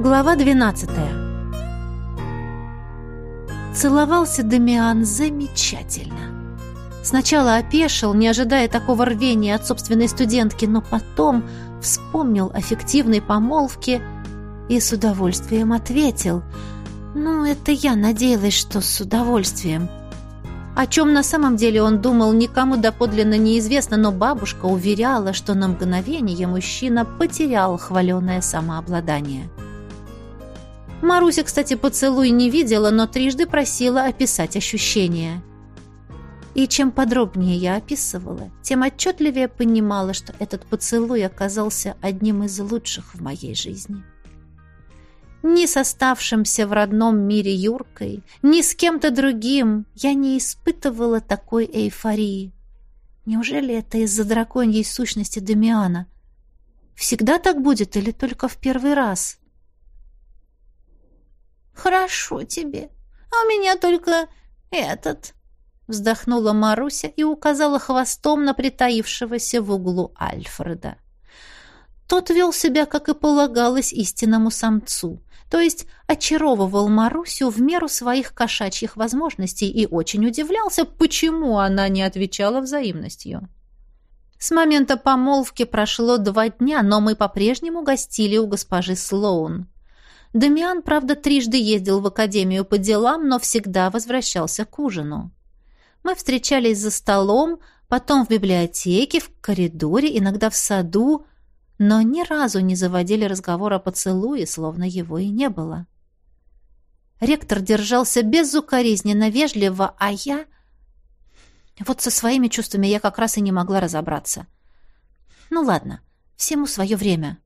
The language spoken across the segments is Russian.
Глава 12 Целовался Дамиан замечательно. Сначала опешил, не ожидая такого рвения от собственной студентки, но потом вспомнил о фиктивной помолвке и с удовольствием ответил. «Ну, это я надеялась, что с удовольствием». О чем на самом деле он думал, никому доподлинно неизвестно, но бабушка уверяла, что на мгновение мужчина потерял хваленое самообладание. Маруся, кстати, поцелуй не видела, но трижды просила описать ощущения. И чем подробнее я описывала, тем отчетливее понимала, что этот поцелуй оказался одним из лучших в моей жизни. Ни с оставшимся в родном мире Юркой, ни с кем-то другим я не испытывала такой эйфории. Неужели это из-за драконьей сущности Дамиана? Всегда так будет или только в первый раз? «Хорошо тебе. А у меня только этот...» Вздохнула Маруся и указала хвостом на притаившегося в углу Альфреда. Тот вел себя, как и полагалось, истинному самцу, то есть очаровывал Марусю в меру своих кошачьих возможностей и очень удивлялся, почему она не отвечала взаимностью. С момента помолвки прошло два дня, но мы по-прежнему гостили у госпожи Слоун. Дамиан, правда, трижды ездил в академию по делам, но всегда возвращался к ужину. Мы встречались за столом, потом в библиотеке, в коридоре, иногда в саду, но ни разу не заводили разговор о поцелуе, словно его и не было. Ректор держался безукоризненно вежливо, а я... Вот со своими чувствами я как раз и не могла разобраться. Ну ладно, всему свое время.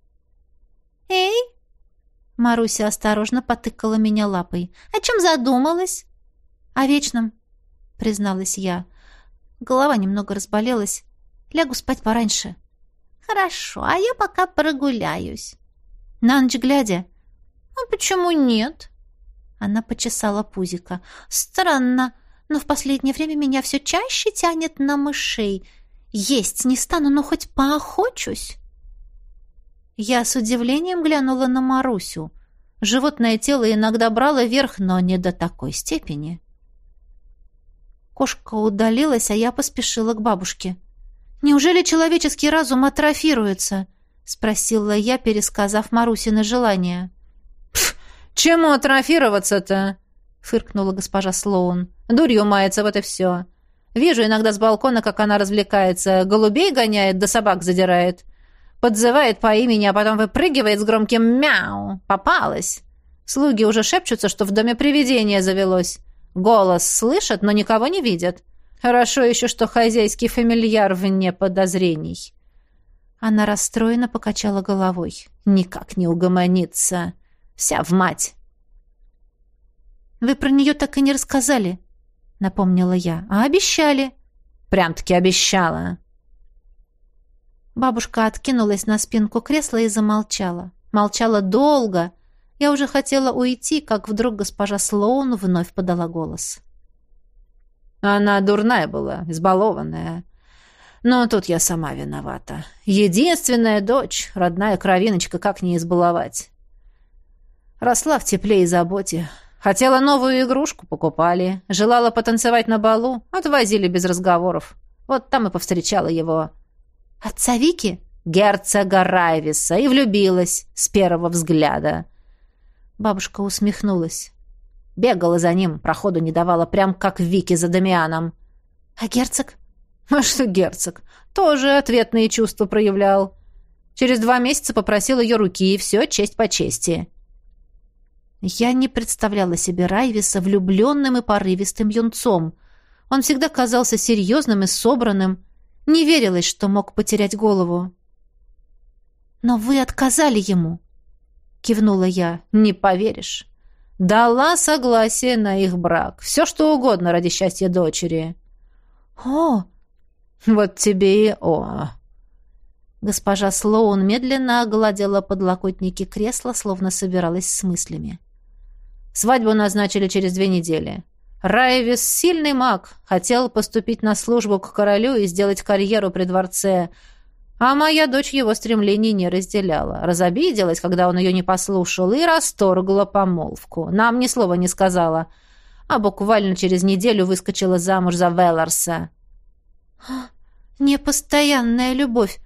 «Эй, Маруся осторожно потыкала меня лапой. «О чем задумалась?» «О вечном», — призналась я. Голова немного разболелась. Лягу спать пораньше. «Хорошо, а я пока прогуляюсь». «На ночь глядя?» «А почему нет?» Она почесала пузика. «Странно, но в последнее время меня все чаще тянет на мышей. Есть не стану, но хоть поохочусь». Я с удивлением глянула на Марусю. Животное тело иногда брало верх, но не до такой степени. Кошка удалилась, а я поспешила к бабушке. «Неужели человеческий разум атрофируется?» — спросила я, пересказав Марусины желание. «Чему атрофироваться-то?» — фыркнула госпожа Слоун. «Дурью мается, вот и все. Вижу иногда с балкона, как она развлекается, голубей гоняет да собак задирает подзывает по имени, а потом выпрыгивает с громким «мяу». Попалась. Слуги уже шепчутся, что в доме привидение завелось. Голос слышат, но никого не видят. Хорошо еще, что хозяйский фамильяр вне подозрений. Она расстроенно покачала головой. Никак не угомонится. Вся в мать. «Вы про нее так и не рассказали», — напомнила я. «А обещали». «Прям-таки обещала». Бабушка откинулась на спинку кресла и замолчала. Молчала долго. Я уже хотела уйти, как вдруг госпожа Слоун вновь подала голос. Она дурная была, избалованная. Но тут я сама виновата. Единственная дочь, родная кровиночка, как не избаловать. Росла в тепле и заботе. Хотела новую игрушку, покупали. Желала потанцевать на балу, отвозили без разговоров. Вот там и повстречала его Отца Вики? Герцога Райвиса. И влюбилась с первого взгляда. Бабушка усмехнулась. Бегала за ним, проходу не давала, прям как Вики за Дамианом. А герцог? А что герцог? Тоже ответные чувства проявлял. Через два месяца попросил ее руки, и все честь по чести. Я не представляла себе Райвиса влюбленным и порывистым юнцом. Он всегда казался серьезным и собранным, не верилось, что мог потерять голову. «Но вы отказали ему», — кивнула я. «Не поверишь. Дала согласие на их брак. Все, что угодно ради счастья дочери». «О!» «Вот тебе и о!» Госпожа Слоун медленно огладила подлокотники кресла, словно собиралась с мыслями. «Свадьбу назначили через две недели. Райвис — сильный маг, хотел поступить на службу к королю и сделать карьеру при дворце. А моя дочь его стремлений не разделяла. Разобиделась, когда он ее не послушал, и расторгла помолвку. Нам ни слова не сказала. А буквально через неделю выскочила замуж за Велларса. «Непостоянная любовь.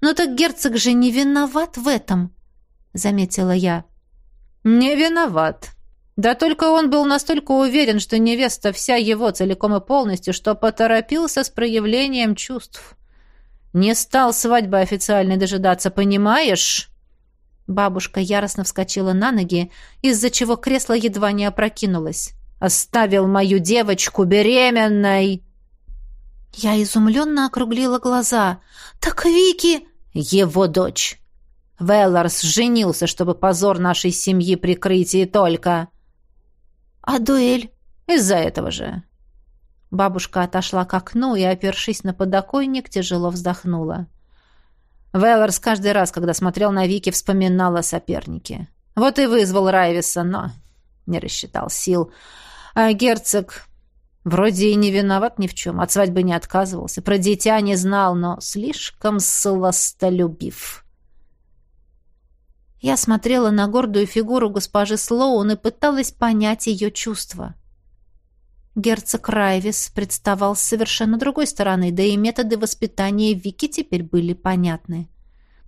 Но так герцог же не виноват в этом», — заметила я. «Не виноват. Да только он был настолько уверен, что невеста вся его целиком и полностью, что поторопился с проявлением чувств. Не стал свадьбы официальной дожидаться, понимаешь?» Бабушка яростно вскочила на ноги, из-за чего кресло едва не опрокинулось. «Оставил мою девочку беременной!» Я изумленно округлила глаза. «Так Вики...» «Его дочь!» Велларс женился, чтобы позор нашей семьи прикрыть и только. А дуэль? Из-за этого же. Бабушка отошла к окну и, опершись на подоконник, тяжело вздохнула. Велларс каждый раз, когда смотрел на Вики, вспоминал о сопернике. Вот и вызвал Райвиса, но не рассчитал сил. А герцог вроде и не виноват ни в чем, от свадьбы не отказывался, про дитя не знал, но слишком сластолюбив. Я смотрела на гордую фигуру госпожи Слоун и пыталась понять ее чувства. Герцог Райвис представал с совершенно другой стороны, да и методы воспитания Вики теперь были понятны.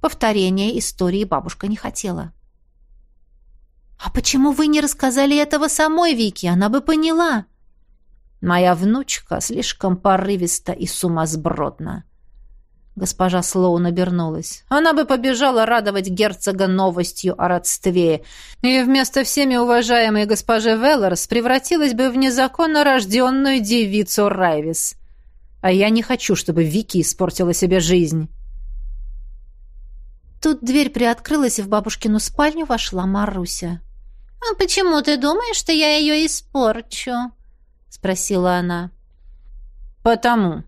Повторения истории бабушка не хотела. «А почему вы не рассказали этого самой Вики? Она бы поняла». «Моя внучка слишком порывиста и сумасбродна», Госпожа Слоун обернулась. Она бы побежала радовать герцога новостью о родстве, и вместо всеми уважаемой госпожи Веллерс превратилась бы в незаконно рожденную девицу Райвис. А я не хочу, чтобы Вики испортила себе жизнь. Тут дверь приоткрылась, и в бабушкину спальню вошла Маруся. «А почему ты думаешь, что я ее испорчу?» — спросила она. «Потому»,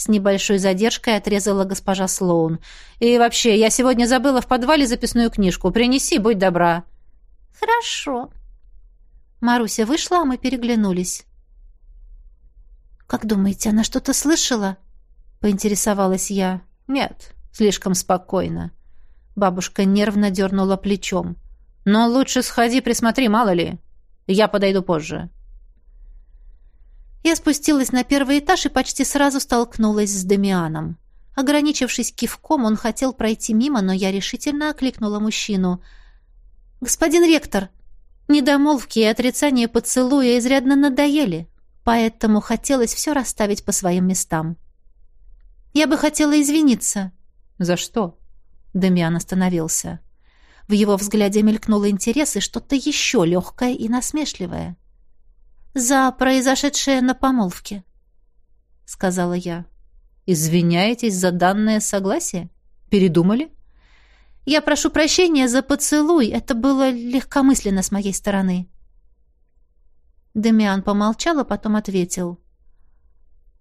с небольшой задержкой отрезала госпожа Слоун. «И вообще, я сегодня забыла в подвале записную книжку. Принеси, будь добра». «Хорошо». Маруся вышла, а мы переглянулись. «Как думаете, она что-то слышала?» — поинтересовалась я. «Нет, слишком спокойно». Бабушка нервно дернула плечом. «Но лучше сходи, присмотри, мало ли. Я подойду позже». Я спустилась на первый этаж и почти сразу столкнулась с Дамианом. Ограничившись кивком, он хотел пройти мимо, но я решительно окликнула мужчину. «Господин ректор, недомолвки и отрицание поцелуя изрядно надоели, поэтому хотелось все расставить по своим местам. Я бы хотела извиниться». «За что?» Дамиан остановился. В его взгляде мелькнул интерес и что-то еще легкое и насмешливое за произошедшее на помолвке», — сказала я. «Извиняетесь за данное согласие? Передумали?» «Я прошу прощения за поцелуй. Это было легкомысленно с моей стороны». Демиан помолчал, а потом ответил.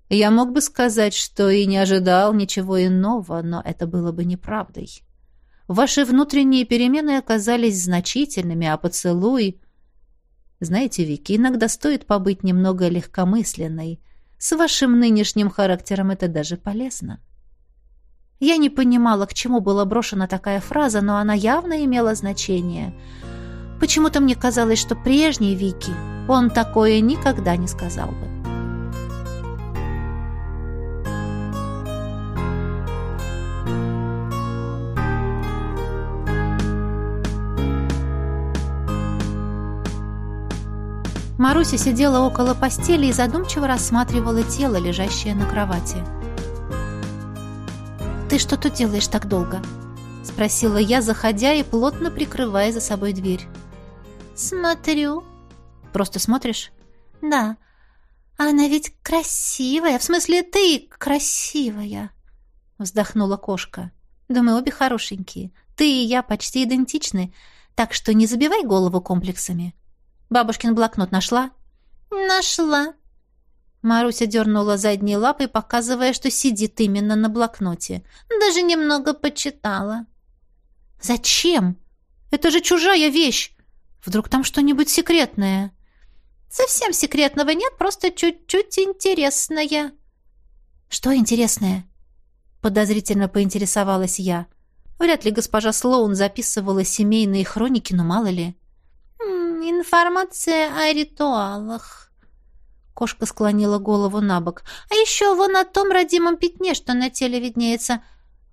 «Я мог бы сказать, что и не ожидал ничего иного, но это было бы неправдой. Ваши внутренние перемены оказались значительными, а поцелуй...» Знаете, Вики, иногда стоит побыть немного легкомысленной. С вашим нынешним характером это даже полезно. Я не понимала, к чему была брошена такая фраза, но она явно имела значение. Почему-то мне казалось, что прежний Вики он такое никогда не сказал бы. Маруся сидела около постели и задумчиво рассматривала тело, лежащее на кровати. «Ты что тут делаешь так долго?» — спросила я, заходя и плотно прикрывая за собой дверь. «Смотрю». «Просто смотришь?» «Да. Она ведь красивая. В смысле, ты красивая», — вздохнула кошка. «Да мы обе хорошенькие. Ты и я почти идентичны, так что не забивай голову комплексами». Бабушкин блокнот нашла? Нашла. Маруся дернула задней лапой, показывая, что сидит именно на блокноте. Даже немного почитала. Зачем? Это же чужая вещь. Вдруг там что-нибудь секретное? Совсем секретного нет, просто чуть-чуть интересное. Что интересное? Подозрительно поинтересовалась я. Вряд ли госпожа Слоун записывала семейные хроники, но мало ли. «Информация о ритуалах». Кошка склонила голову на бок. «А еще вон на том родимом пятне, что на теле виднеется.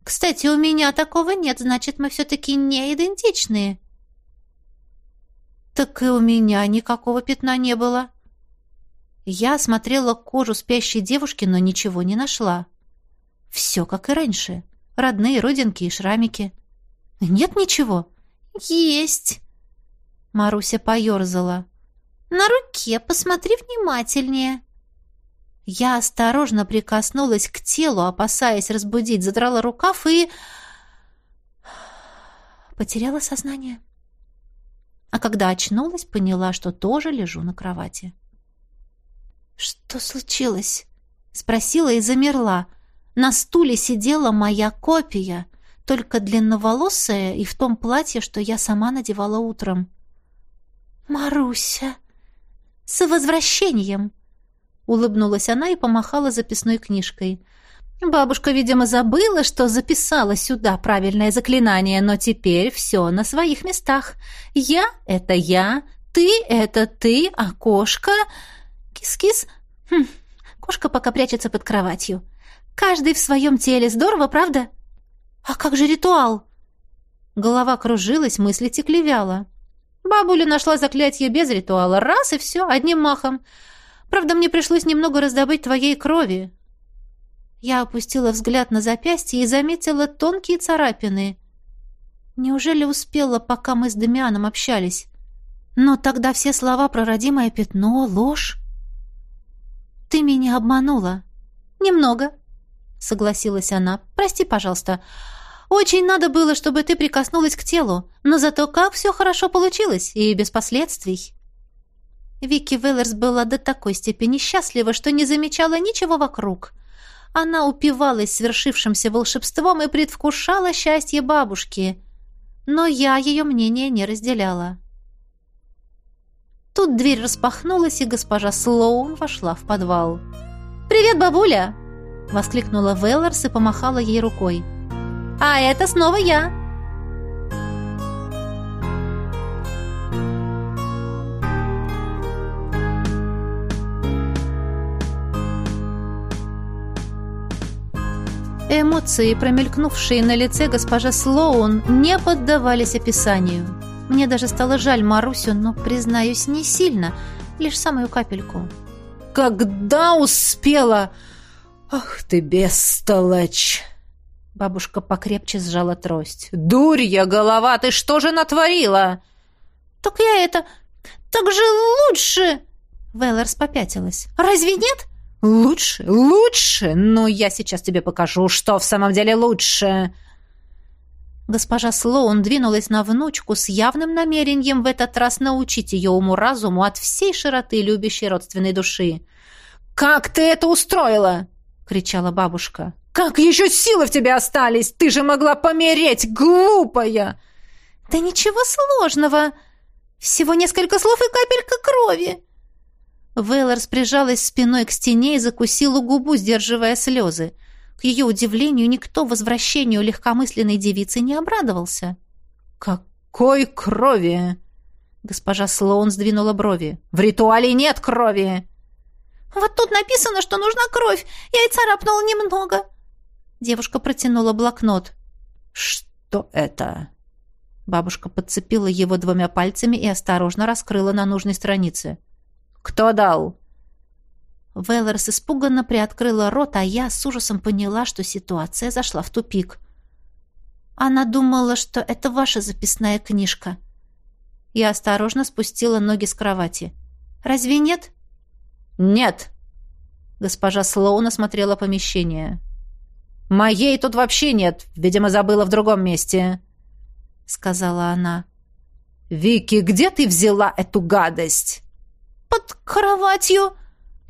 Кстати, у меня такого нет, значит, мы все-таки не идентичные». «Так и у меня никакого пятна не было». Я смотрела кожу спящей девушки, но ничего не нашла. Все как и раньше. Родные родинки и шрамики. Нет ничего? Есть. Маруся поерзала. На руке посмотри внимательнее. Я осторожно прикоснулась к телу, опасаясь разбудить, задрала рукав и... Потеряла сознание. А когда очнулась, поняла, что тоже лежу на кровати. «Что случилось?» — спросила и замерла. На стуле сидела моя копия, только длинноволосая и в том платье, что я сама надевала утром. «Маруся! С возвращением!» Улыбнулась она и помахала записной книжкой. Бабушка, видимо, забыла, что записала сюда правильное заклинание, но теперь все на своих местах. Я — это я, ты — это ты, а кошка... Кис-кис... Хм, кошка пока прячется под кроватью. Каждый в своем теле. Здорово, правда? А как же ритуал? Голова кружилась, мысли текли вяло. Бабуля нашла заклятие без ритуала. Раз и все, одним махом. Правда, мне пришлось немного раздобыть твоей крови. Я опустила взгляд на запястье и заметила тонкие царапины. Неужели успела, пока мы с Дамианом общались? Но тогда все слова про родимое пятно — ложь. Ты меня обманула. Немного, согласилась она. Прости, пожалуйста. Очень надо было, чтобы ты прикоснулась к телу, но зато как все хорошо получилось и без последствий. Вики Веллерс была до такой степени счастлива, что не замечала ничего вокруг. Она упивалась свершившимся волшебством и предвкушала счастье бабушки. Но я ее мнение не разделяла. Тут дверь распахнулась, и госпожа Слоун вошла в подвал. «Привет, бабуля!» — воскликнула Велларс и помахала ей рукой. «А это снова я!» Эмоции, промелькнувшие на лице госпожи Слоун, не поддавались описанию. Мне даже стало жаль Марусю, но, признаюсь, не сильно, лишь самую капельку. «Когда успела? Ах ты, бестолочь!» Бабушка покрепче сжала трость. «Дурья голова, ты что же натворила?» «Так я это... Так же лучше!» Веллерс попятилась. «Разве нет?» «Лучше, лучше! Но я сейчас тебе покажу, что в самом деле лучше!» Госпожа Слоун двинулась на внучку с явным намерением в этот раз научить ее уму-разуму от всей широты любящей родственной души. «Как ты это устроила?» — кричала бабушка. «Как еще силы в тебе остались? Ты же могла помереть, глупая!» «Да ничего сложного! Всего несколько слов и капелька крови!» Вейлорс прижалась спиной к стене и закусила губу, сдерживая слезы. К ее удивлению, никто возвращению легкомысленной девицы не обрадовался. «Какой крови?» Госпожа Слоун сдвинула брови. «В ритуале нет крови!» «Вот тут написано, что нужна кровь. Я и царапнула немного». Девушка протянула блокнот. «Что это?» Бабушка подцепила его двумя пальцами и осторожно раскрыла на нужной странице. «Кто дал?» Веллерс испуганно приоткрыла рот, а я с ужасом поняла, что ситуация зашла в тупик. Она думала, что это ваша записная книжка. Я осторожно спустила ноги с кровати. «Разве нет?» «Нет!» Госпожа Слоун осмотрела помещение. «Моей тут вообще нет. Видимо, забыла в другом месте», — сказала она. «Вики, где ты взяла эту гадость?» «Под кроватью»,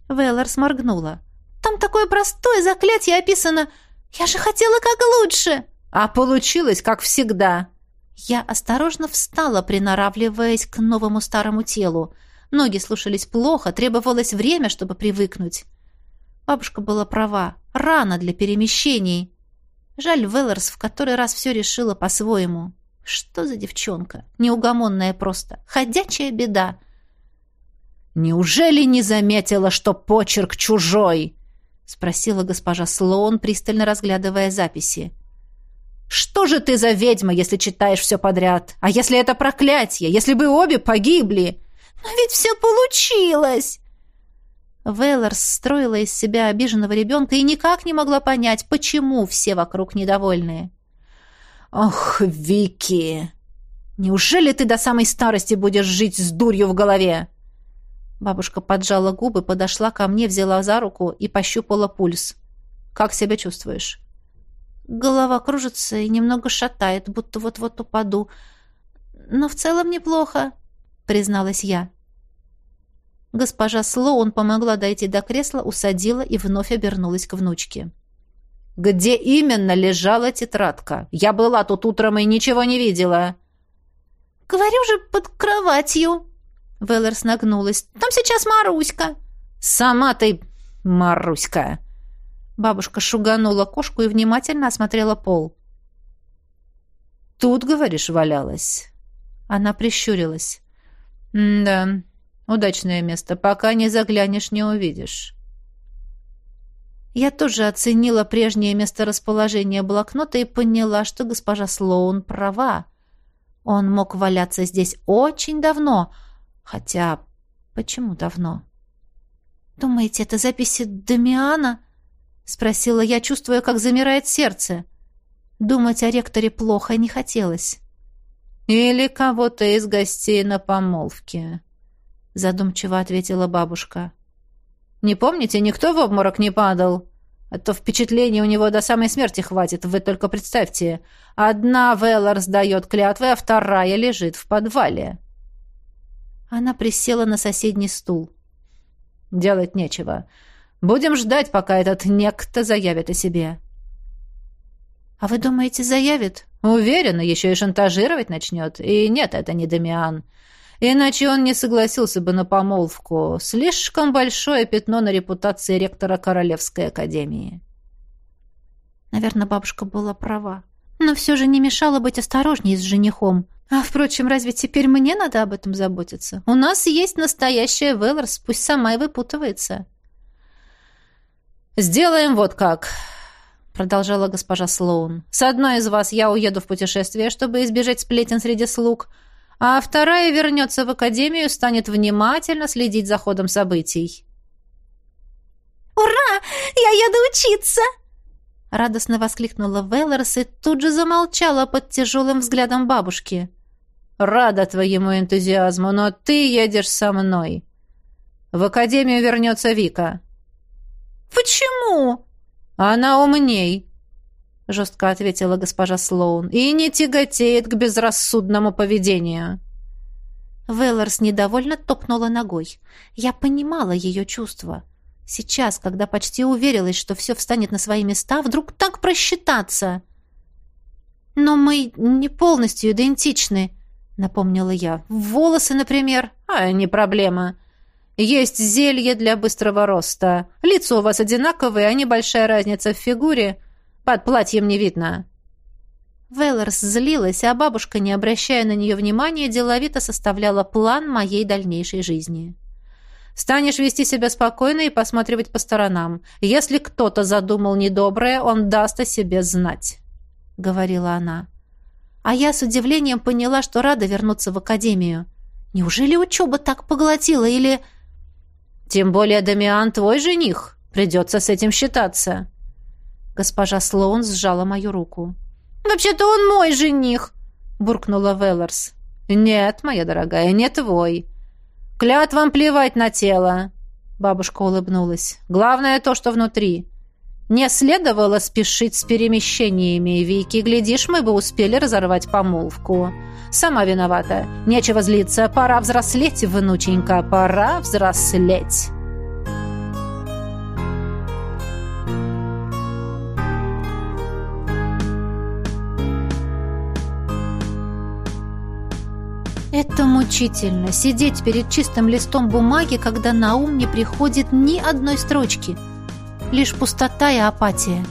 Веллар сморгнула. «Там такое простое заклятие описано. Я же хотела как лучше!» «А получилось, как всегда!» Я осторожно встала, приноравливаясь к новому старому телу. Ноги слушались плохо, требовалось время, чтобы привыкнуть. Бабушка была права. Рано для перемещений. Жаль, Веллерс в который раз все решила по-своему. Что за девчонка? Неугомонная просто. Ходячая беда. «Неужели не заметила, что почерк чужой?» — спросила госпожа Слоун, пристально разглядывая записи. «Что же ты за ведьма, если читаешь все подряд? А если это проклятие? Если бы обе погибли?» «Но ведь все получилось!» Вейлорс строила из себя обиженного ребенка и никак не могла понять, почему все вокруг недовольные. «Ох, Вики! Неужели ты до самой старости будешь жить с дурью в голове?» Бабушка поджала губы, подошла ко мне, взяла за руку и пощупала пульс. «Как себя чувствуешь?» Голова кружится и немного шатает, будто вот-вот упаду. Но в целом неплохо, призналась я. Госпожа Слоун помогла дойти до кресла, усадила и вновь обернулась к внучке. «Где именно лежала тетрадка? Я была тут утром и ничего не видела». «Говорю же, под кроватью», Веллерс нагнулась. «Там сейчас Маруська!» «Сама ты, Маруська!» Бабушка шуганула кошку и внимательно осмотрела пол. «Тут, говоришь, валялась?» Она прищурилась. «Да, удачное место. Пока не заглянешь, не увидишь». Я тоже оценила прежнее месторасположение блокнота и поняла, что госпожа Слоун права. Он мог валяться здесь очень давно — Хотя, почему давно? «Думаете, это записи Дамиана?» — спросила я, чувствуя, как замирает сердце. Думать о ректоре плохо не хотелось. «Или кого-то из гостей на помолвке», — задумчиво ответила бабушка. «Не помните, никто в обморок не падал? А то впечатление у него до самой смерти хватит, вы только представьте. Одна Веллар сдает клятвы, а вторая лежит в подвале». Она присела на соседний стул. «Делать нечего. Будем ждать, пока этот некто заявит о себе». «А вы думаете, заявит?» «Уверена, еще и шантажировать начнет. И нет, это не Дамиан. Иначе он не согласился бы на помолвку. Слишком большое пятно на репутации ректора Королевской академии». Наверное, бабушка была права. Но все же не мешало быть осторожнее с женихом. А, впрочем, разве теперь мне надо об этом заботиться? У нас есть настоящая Велларс, пусть сама и выпутывается. «Сделаем вот как», — продолжала госпожа Слоун. «С одной из вас я уеду в путешествие, чтобы избежать сплетен среди слуг, а вторая вернется в академию и станет внимательно следить за ходом событий». «Ура! Я еду учиться!» Радостно воскликнула Велларс и тут же замолчала под тяжелым взглядом бабушки. Рада твоему энтузиазму, но ты едешь со мной. В академию вернется Вика. Почему? Она умней, жестко ответила госпожа Слоун, и не тяготеет к безрассудному поведению. Велларс недовольно топнула ногой. Я понимала ее чувства. Сейчас, когда почти уверилась, что все встанет на свои места, вдруг так просчитаться. Но мы не полностью идентичны, — напомнила я. «Волосы, например?» «А, не проблема. Есть зелье для быстрого роста. Лицо у вас одинаковое, а небольшая разница в фигуре. Под платьем не видно». Веллерс злилась, а бабушка, не обращая на нее внимания, деловито составляла план моей дальнейшей жизни. «Станешь вести себя спокойно и посматривать по сторонам. Если кто-то задумал недоброе, он даст о себе знать», — говорила она. А я с удивлением поняла, что рада вернуться в академию. Неужели учеба так поглотила или... Тем более Дамиан твой жених. Придется с этим считаться. Госпожа Слоун сжала мою руку. «Вообще-то он мой жених!» — буркнула Велларс. «Нет, моя дорогая, не твой. Клятвам плевать на тело!» Бабушка улыбнулась. «Главное то, что внутри. Не следовало спешить с перемещениями, Вики. Глядишь, мы бы успели разорвать помолвку. Сама виновата. Нечего злиться. Пора взрослеть, внученька. Пора взрослеть. Это мучительно — сидеть перед чистым листом бумаги, когда на ум не приходит ни одной строчки — лишь пустота и апатия.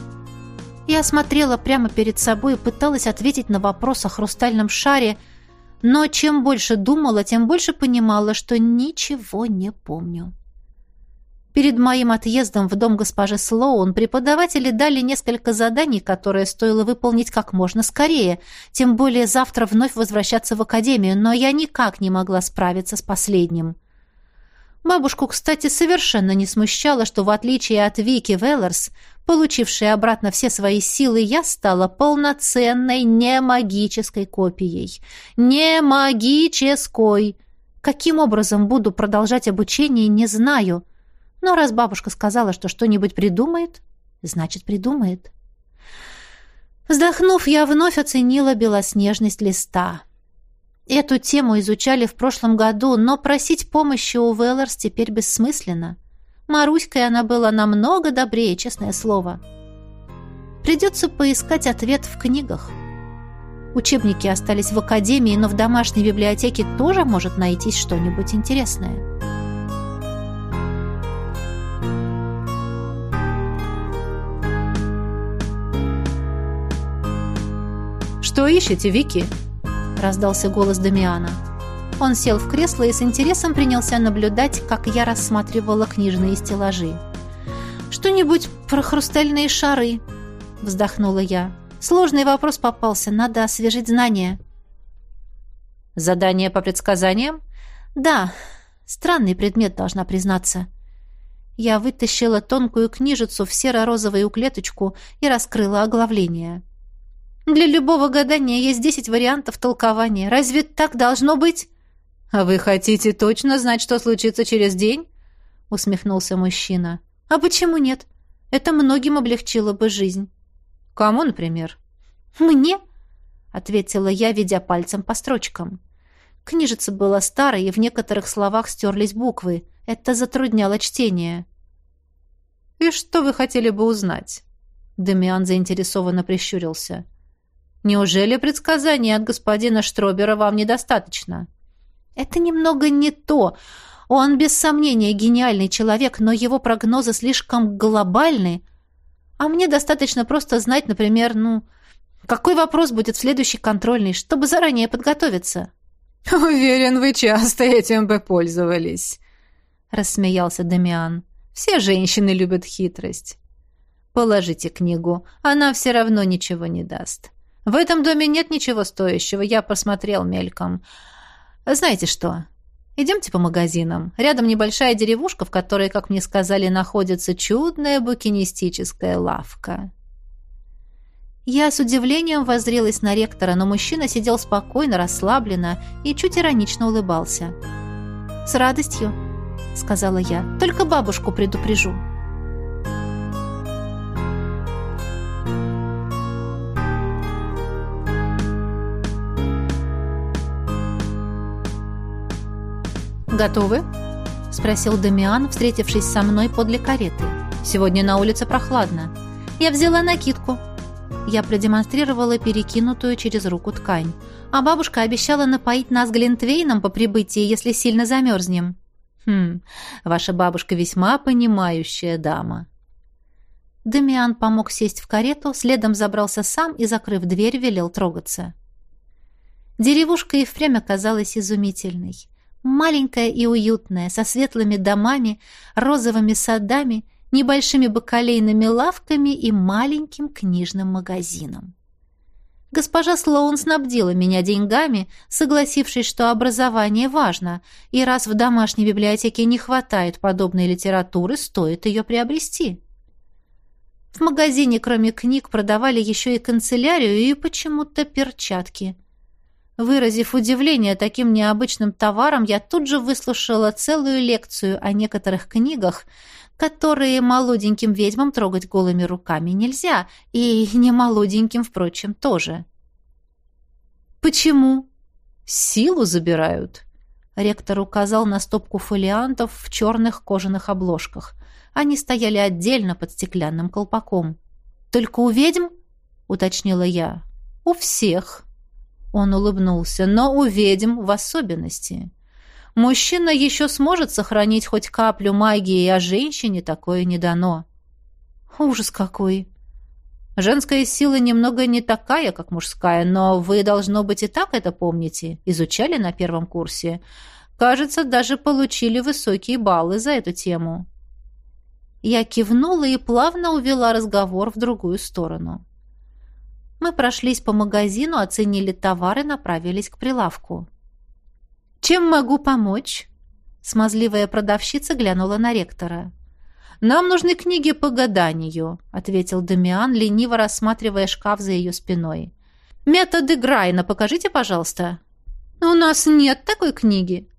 Я смотрела прямо перед собой и пыталась ответить на вопрос о хрустальном шаре, но чем больше думала, тем больше понимала, что ничего не помню. Перед моим отъездом в дом госпожи Слоун преподаватели дали несколько заданий, которые стоило выполнить как можно скорее, тем более завтра вновь возвращаться в академию, но я никак не могла справиться с последним. Бабушку, кстати, совершенно не смущало, что в отличие от Вики Веллерс, получившей обратно все свои силы, я стала полноценной немагической копией. Не магической! Каким образом буду продолжать обучение, не знаю — но раз бабушка сказала, что что-нибудь придумает, значит, придумает. Вздохнув, я вновь оценила белоснежность листа. Эту тему изучали в прошлом году, но просить помощи у Велларс теперь бессмысленно. Маруськой она была намного добрее, честное слово. Придется поискать ответ в книгах. Учебники остались в академии, но в домашней библиотеке тоже может найтись что-нибудь интересное. «Что ищете, Вики?» — раздался голос Дамиана. Он сел в кресло и с интересом принялся наблюдать, как я рассматривала книжные стеллажи. «Что-нибудь про хрустальные шары?» — вздохнула я. «Сложный вопрос попался, надо освежить знания». «Задание по предсказаниям?» «Да, странный предмет, должна признаться». Я вытащила тонкую книжицу в серо-розовую клеточку и раскрыла оглавление. Для любого гадания есть десять вариантов толкования. Разве так должно быть? А вы хотите точно знать, что случится через день? усмехнулся мужчина. А почему нет? Это многим облегчило бы жизнь. Кому, например? Мне, ответила я, ведя пальцем по строчкам. Книжица была старой, и в некоторых словах стерлись буквы. Это затрудняло чтение. «И что вы хотели бы узнать?» Демиан заинтересованно прищурился. Неужели предсказания от господина Штробера вам недостаточно? Это немного не то. Он без сомнения гениальный человек, но его прогнозы слишком глобальны. А мне достаточно просто знать, например, ну, какой вопрос будет в следующей контрольной, чтобы заранее подготовиться. Уверен, вы часто этим бы пользовались, рассмеялся Дамиан. Все женщины любят хитрость. Положите книгу, она все равно ничего не даст. В этом доме нет ничего стоящего, я посмотрел мельком. Знаете что? Идемте по магазинам. Рядом небольшая деревушка, в которой, как мне сказали, находится чудная букинистическая лавка. Я с удивлением воззрелась на ректора, но мужчина сидел спокойно, расслабленно и чуть иронично улыбался. «С радостью», — сказала я, — «только бабушку предупрежу». «Готовы?» — спросил Дамиан, встретившись со мной подле кареты. «Сегодня на улице прохладно. Я взяла накидку». Я продемонстрировала перекинутую через руку ткань. А бабушка обещала напоить нас глинтвейном по прибытии, если сильно замерзнем. «Хм, ваша бабушка весьма понимающая дама». Дамиан помог сесть в карету, следом забрался сам и, закрыв дверь, велел трогаться. Деревушка и впрямь оказалась изумительной. Маленькая и уютная, со светлыми домами, розовыми садами, небольшими бакалейными лавками и маленьким книжным магазином. Госпожа Слоун снабдила меня деньгами, согласившись, что образование важно, и раз в домашней библиотеке не хватает подобной литературы, стоит ее приобрести. В магазине, кроме книг, продавали еще и канцелярию и почему-то перчатки. Выразив удивление таким необычным товаром, я тут же выслушала целую лекцию о некоторых книгах, которые молоденьким ведьмам трогать голыми руками нельзя, и не молоденьким, впрочем, тоже. «Почему?» «Силу забирают», — ректор указал на стопку фолиантов в черных кожаных обложках. Они стояли отдельно под стеклянным колпаком. «Только у ведьм?» — уточнила я. «У всех», он улыбнулся, но у ведьм в особенности. Мужчина еще сможет сохранить хоть каплю магии, а женщине такое не дано. Ужас какой! Женская сила немного не такая, как мужская, но вы, должно быть, и так это помните. Изучали на первом курсе. Кажется, даже получили высокие баллы за эту тему. Я кивнула и плавно увела разговор в другую сторону. Мы прошлись по магазину, оценили товары, направились к прилавку. «Чем могу помочь?» Смазливая продавщица глянула на ректора. «Нам нужны книги по гаданию», — ответил Дамиан, лениво рассматривая шкаф за ее спиной. «Методы Грайна покажите, пожалуйста». «У нас нет такой книги»,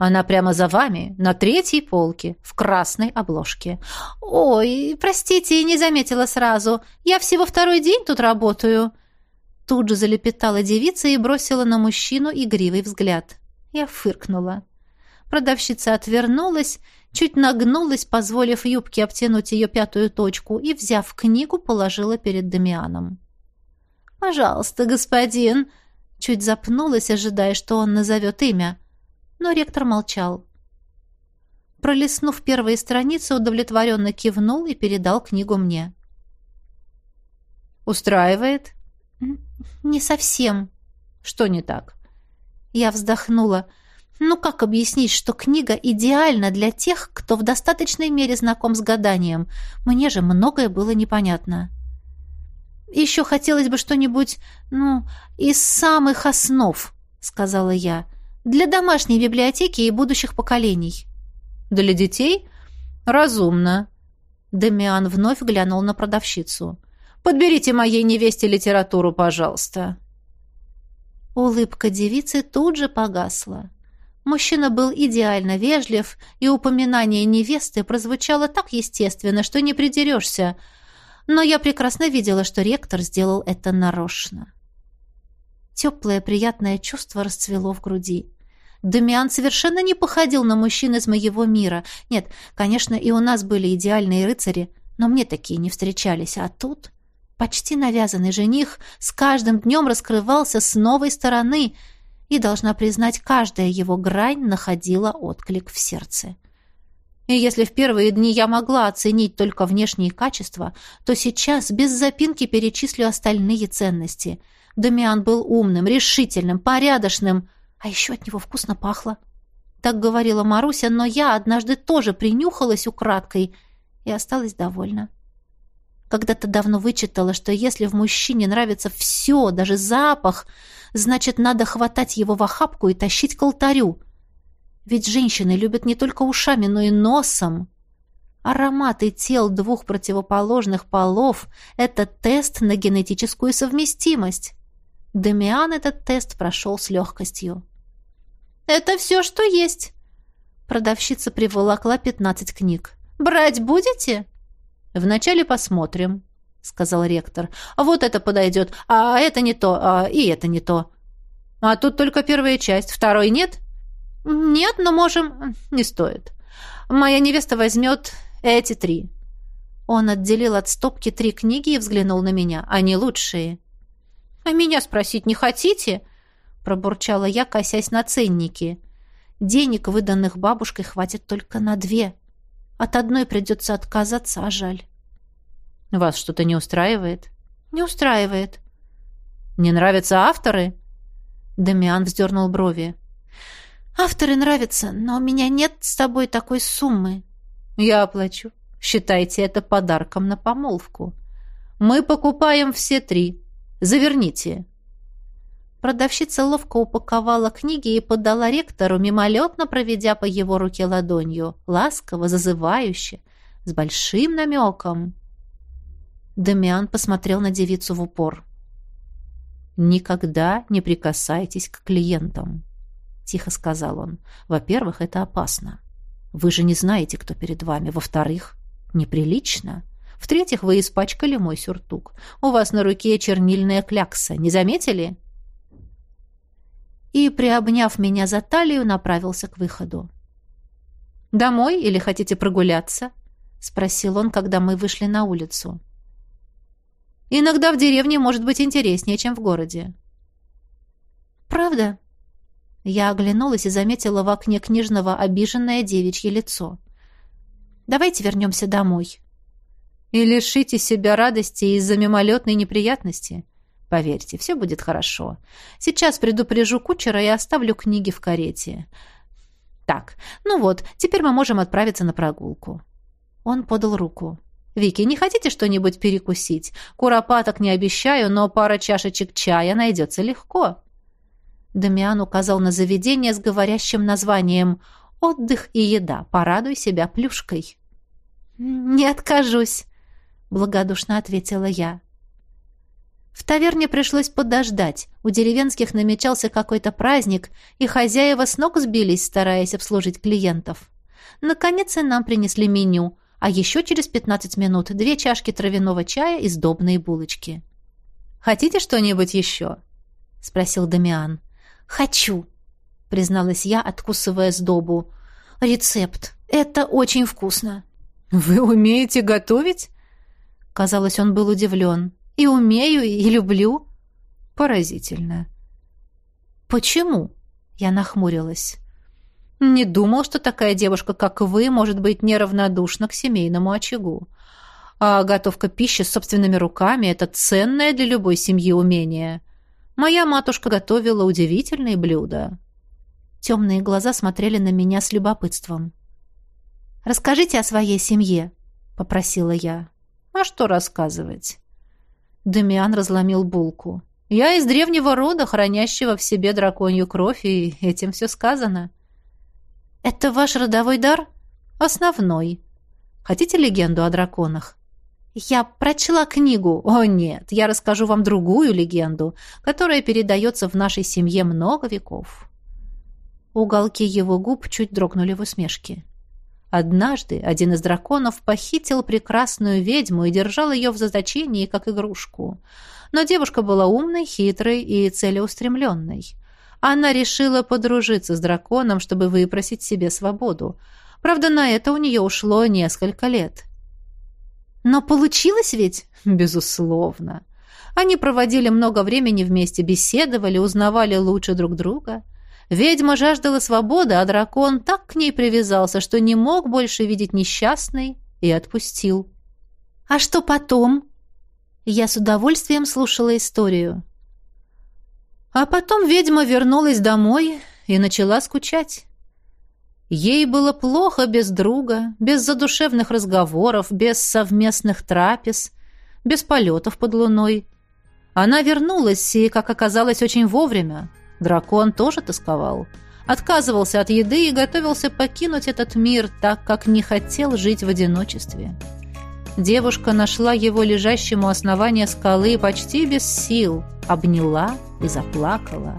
она прямо за вами, на третьей полке, в красной обложке. Ой, простите, не заметила сразу. Я всего второй день тут работаю. Тут же залепетала девица и бросила на мужчину игривый взгляд. Я фыркнула. Продавщица отвернулась, чуть нагнулась, позволив юбке обтянуть ее пятую точку, и, взяв книгу, положила перед Дамианом. «Пожалуйста, господин!» Чуть запнулась, ожидая, что он назовет имя но ректор молчал. Пролистнув первые страницы, удовлетворенно кивнул и передал книгу мне. «Устраивает?» «Не совсем». «Что не так?» Я вздохнула. «Ну как объяснить, что книга идеальна для тех, кто в достаточной мере знаком с гаданием? Мне же многое было непонятно». «Еще хотелось бы что-нибудь, ну, из самых основ», — сказала я. Для домашней библиотеки и будущих поколений. Для детей? Разумно. Демиан вновь глянул на продавщицу. Подберите моей невесте литературу, пожалуйста. Улыбка девицы тут же погасла. Мужчина был идеально вежлив, и упоминание невесты прозвучало так естественно, что не придерешься. Но я прекрасно видела, что ректор сделал это нарочно. Теплое приятное чувство расцвело в груди. Дамиан совершенно не походил на мужчин из моего мира. Нет, конечно, и у нас были идеальные рыцари, но мне такие не встречались. А тут почти навязанный жених с каждым днем раскрывался с новой стороны, и, должна признать, каждая его грань находила отклик в сердце. И если в первые дни я могла оценить только внешние качества, то сейчас без запинки перечислю остальные ценности. Дамиан был умным, решительным, порядочным, а еще от него вкусно пахло. Так говорила Маруся, но я однажды тоже принюхалась украдкой и осталась довольна. Когда-то давно вычитала, что если в мужчине нравится все, даже запах, значит, надо хватать его в охапку и тащить к алтарю. Ведь женщины любят не только ушами, но и носом. Ароматы тел двух противоположных полов — это тест на генетическую совместимость. Демиан этот тест прошел с легкостью. «Это все, что есть». Продавщица приволокла пятнадцать книг. «Брать будете?» «Вначале посмотрим», — сказал ректор. «Вот это подойдет, а это не то, а и это не то». «А тут только первая часть, второй нет?» «Нет, но можем...» «Не стоит. Моя невеста возьмет эти три». Он отделил от стопки три книги и взглянул на меня. «Они лучшие». «А меня спросить не хотите?» Пробурчала я, косясь на ценники. Денег, выданных бабушкой, хватит только на две. От одной придется отказаться, а жаль. Вас что-то не устраивает? Не устраивает. Не нравятся авторы? Дамиан вздернул брови. Авторы нравятся, но у меня нет с тобой такой суммы. Я оплачу. Считайте это подарком на помолвку. Мы покупаем все три. Заверните. Продавщица ловко упаковала книги и подала ректору, мимолетно проведя по его руке ладонью, ласково, зазывающе, с большим намеком. Дамиан посмотрел на девицу в упор. «Никогда не прикасайтесь к клиентам», — тихо сказал он. «Во-первых, это опасно. Вы же не знаете, кто перед вами. Во-вторых, неприлично. В-третьих, вы испачкали мой сюртук. У вас на руке чернильная клякса. Не заметили?» И, приобняв меня за талию, направился к выходу. «Домой или хотите прогуляться?» — спросил он, когда мы вышли на улицу. «Иногда в деревне может быть интереснее, чем в городе». «Правда?» Я оглянулась и заметила в окне книжного обиженное девичье лицо. «Давайте вернемся домой». И лишите себя радости из-за мимолетной неприятности? Поверьте, все будет хорошо. Сейчас предупрежу кучера и оставлю книги в карете. Так, ну вот, теперь мы можем отправиться на прогулку. Он подал руку. «Вики, не хотите что-нибудь перекусить? Куропаток не обещаю, но пара чашечек чая найдется легко». Дамиан указал на заведение с говорящим названием «Отдых и еда. Порадуй себя плюшкой». «Не откажусь», — благодушно ответила я. В таверне пришлось подождать. У деревенских намечался какой-то праздник, и хозяева с ног сбились, стараясь обслужить клиентов. Наконец и нам принесли меню, а еще через 15 минут две чашки травяного чая и сдобные булочки. «Хотите что-нибудь еще?» — спросил Дамиан. «Хочу», — призналась я, откусывая сдобу. «Рецепт. Это очень вкусно». «Вы умеете готовить?» Казалось, он был удивлен. «И умею, и люблю». «Поразительно». «Почему?» Я нахмурилась. Не думал, что такая девушка, как вы, может быть неравнодушна к семейному очагу. А готовка пищи собственными руками – это ценное для любой семьи умение. Моя матушка готовила удивительные блюда. Темные глаза смотрели на меня с любопытством. «Расскажите о своей семье», — попросила я. «А что рассказывать?» Демиан разломил булку. «Я из древнего рода, хранящего в себе драконью кровь, и этим все сказано». «Это ваш родовой дар?» «Основной. Хотите легенду о драконах?» «Я прочла книгу». «О, нет, я расскажу вам другую легенду, которая передается в нашей семье много веков». Уголки его губ чуть дрогнули в усмешке. Однажды один из драконов похитил прекрасную ведьму и держал ее в заточении, как игрушку. Но девушка была умной, хитрой и целеустремленной. Она решила подружиться с драконом, чтобы выпросить себе свободу. Правда, на это у нее ушло несколько лет. Но получилось ведь? Безусловно. Они проводили много времени вместе, беседовали, узнавали лучше друг друга. Ведьма жаждала свободы, а дракон так к ней привязался, что не мог больше видеть несчастной и отпустил. «А что потом?» Я с удовольствием слушала историю. А потом ведьма вернулась домой и начала скучать. Ей было плохо без друга, без задушевных разговоров, без совместных трапез, без полетов под луной. Она вернулась и, как оказалось, очень вовремя. Дракон тоже тосковал. Отказывался от еды и готовился покинуть этот мир, так как не хотел жить в одиночестве. Девушка нашла его лежащему у основания скалы почти без сил, обняла и заплакала.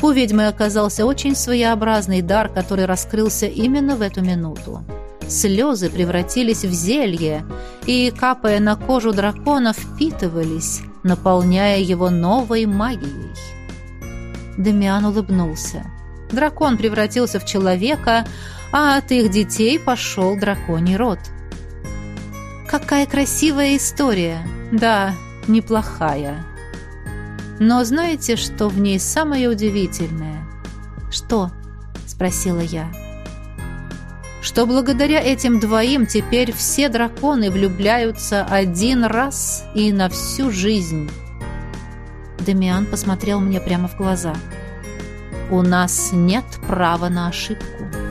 У ведьмы оказался очень своеобразный дар, который раскрылся именно в эту минуту. Слезы превратились в зелье и, капая на кожу дракона, впитывались, наполняя его новой магией. Демиан улыбнулся. Дракон превратился в человека, а от их детей пошел драконий род. «Какая красивая история!» «Да, неплохая». Но знаете, что в ней самое удивительное? Что? спросила я. Что благодаря этим двоим теперь все драконы влюбляются один раз и на всю жизнь. Демиан посмотрел мне прямо в глаза. У нас нет права на ошибку.